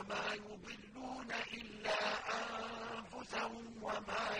وما يضلون إلا أنفسهم وما